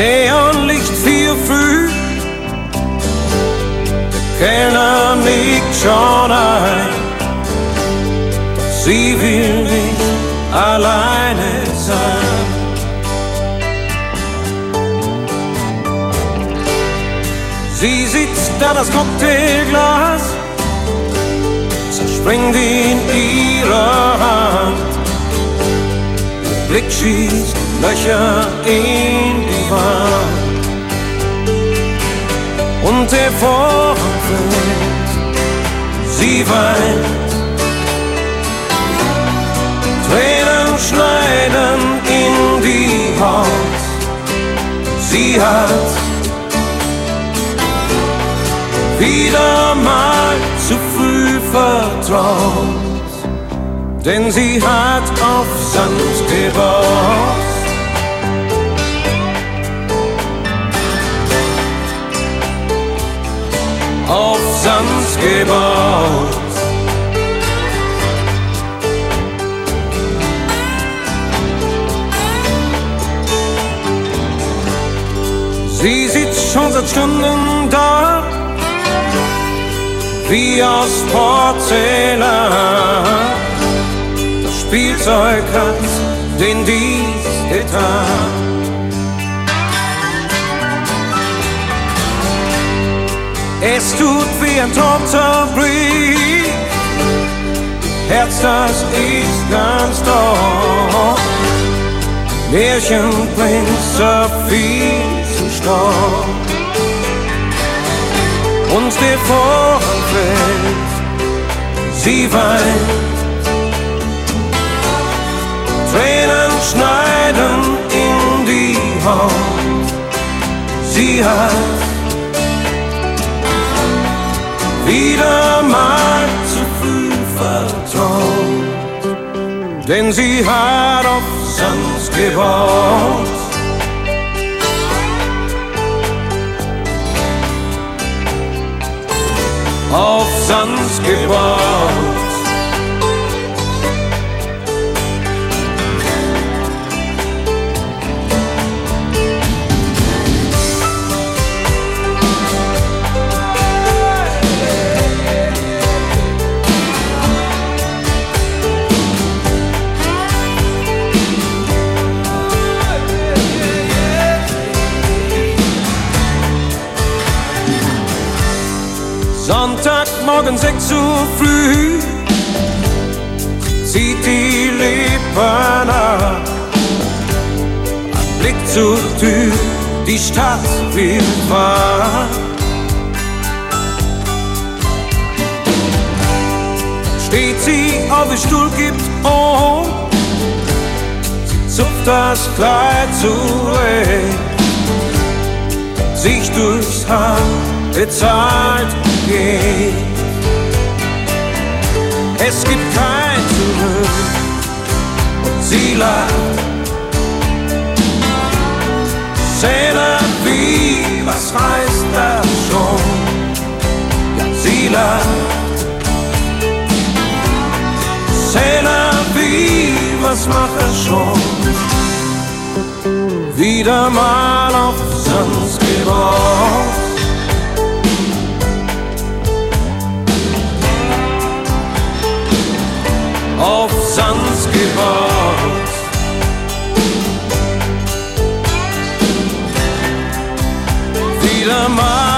wir früh. Der Kellner nickt schon ein, sie will nicht alleine sein. Sie sitzt da das Cocktailglas, zerspringt in ihrer Hand. Ihr Blick schießt Löcher in die Wand. Und der Vorhang fällt, sie weint. Tränen schneiden in die Haut. Sie hat wieder mal zu früh vertraut, denn sie hat auf Sand gebaut. Auf Sand gebaut. Sie sitzt schon seit Stunden da wie aus Porzellan. Das Spielzeug hat den Dienst getan. Es tut wie ein toter Brief, Herz, das ist ganz doch. Märchenprinz viel zu Stoff und der Vorhang fällt, sie weint. Tränen schneiden in die Haut, sie hat denn sie hat auf Sand gebaut. auf Sand gebaut. Sonntagmorgen sechs Uhr früh zieht die Lippen ab. Ein Blick zur Tür, die Stadt wird wahr. Steht sie auf den Stuhl, gibt um, sie zupft das Kleid zurecht, sich durchs Haar bezahlt geht. Es gibt kein Zurück und sie lacht. Säle wie, was heißt das schon? Ja, sie lacht. Säle wie, was macht er schon? Wieder mal auf gebaut. Auf gebaut. Wieder mal